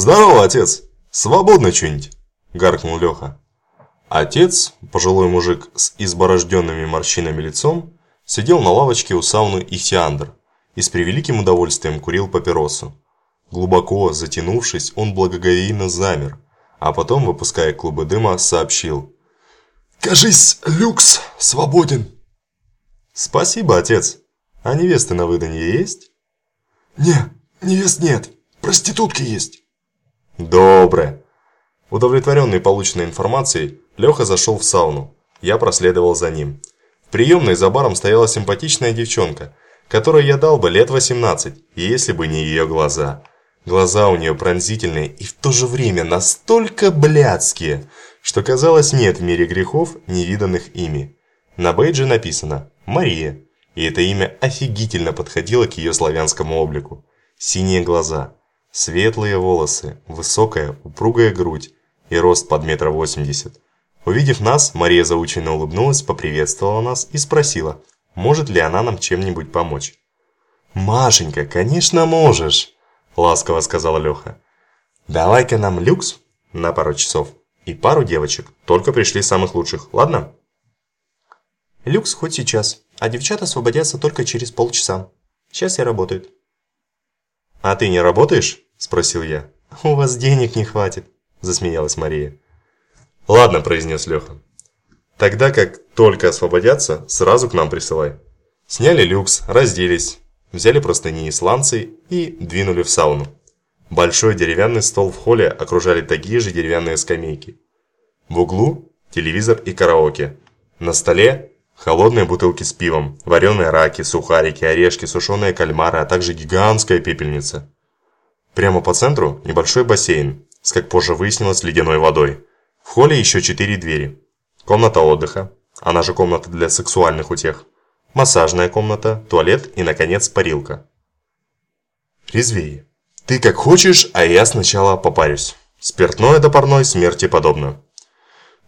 «Здорово, отец! Свободно что-нибудь!» – гаркнул Леха. Отец, пожилой мужик с изборожденными морщинами лицом, сидел на лавочке у сауны Ихтиандр и с превеликим удовольствием курил папиросу. Глубоко затянувшись, он благоговейно замер, а потом, выпуская клубы дыма, сообщил. «Кажись, люкс свободен!» «Спасибо, отец. А невесты на выданье есть?» «Не, невест нет. Проститутки есть». «Доброе!» Удовлетворенный полученной информацией, Леха зашел в сауну. Я проследовал за ним. В приемной за баром стояла симпатичная девчонка, которой я дал бы лет 18, если бы не ее глаза. Глаза у нее пронзительные и в то же время настолько блядские, что казалось нет в мире грехов, невиданных ими. На бейдже написано «Мария», и это имя офигительно подходило к ее славянскому облику. Синие глаза, светлые волосы, высокая упругая грудь и рост под метр восемьдесят. Увидев нас, Мария заученно улыбнулась, поприветствовала нас и спросила, может ли она нам чем-нибудь помочь. «Машенька, конечно можешь!» – ласково сказал Леха. «Давай-ка нам люкс на пару часов и пару девочек, только пришли самых лучших, ладно?» «Люкс хоть сейчас, а девчата освободятся только через полчаса. Сейчас я работаю». «А ты не работаешь?» – спросил я. «У вас денег не хватит», – засмеялась Мария. «Ладно», – произнес Леха. «Тогда как только освободятся, сразу к нам присылай». Сняли люкс, разделись, взяли простыни и сланцы и двинули в сауну. Большой деревянный стол в холле окружали такие же деревянные скамейки. В углу телевизор и караоке. На столе холодные бутылки с пивом, вареные раки, сухарики, орешки, сушеные кальмары, а также гигантская пепельница. Прямо по центру небольшой бассейн с, как позже выяснилось, ледяной водой. В холле еще четыре двери. Комната отдыха, она же комната для сексуальных утех. Массажная комната, туалет и, наконец, парилка. Резвее. Ты как хочешь, а я сначала попарюсь. Спиртное до парной смерти подобно.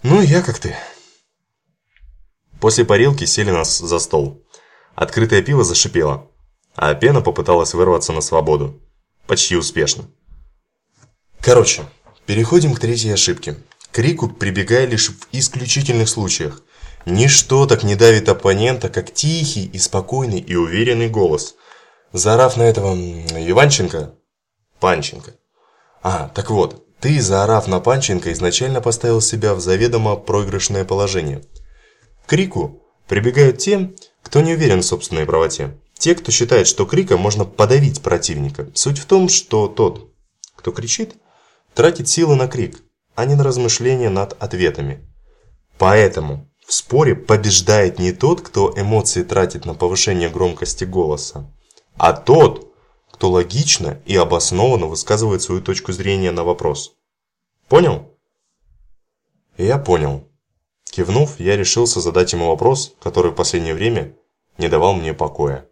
Ну, я как ты. После парилки сели нас за стол. Открытое пиво зашипело, а пена попыталась вырваться на свободу. Почти успешно. Короче, переходим к третьей ошибке. К крику прибегай лишь в исключительных случаях. Ничто так не давит оппонента, как тихий и спокойный и уверенный голос. Заорав на этого Иванченко, Панченко. А, так вот, ты, заорав на Панченко, изначально поставил себя в заведомо проигрышное положение. Крику прибегают те, кто не уверен в собственной правоте. Те, кто считает, что криком можно подавить противника. Суть в том, что тот, кто кричит, тратит силы на крик, а не на размышления над ответами. Поэтому в споре побеждает не тот, кто эмоции тратит на повышение громкости голоса, а тот, кто логично и обоснованно высказывает свою точку зрения на вопрос. Понял? Я понял. Кивнув, я решился задать ему вопрос, который в последнее время не давал мне покоя.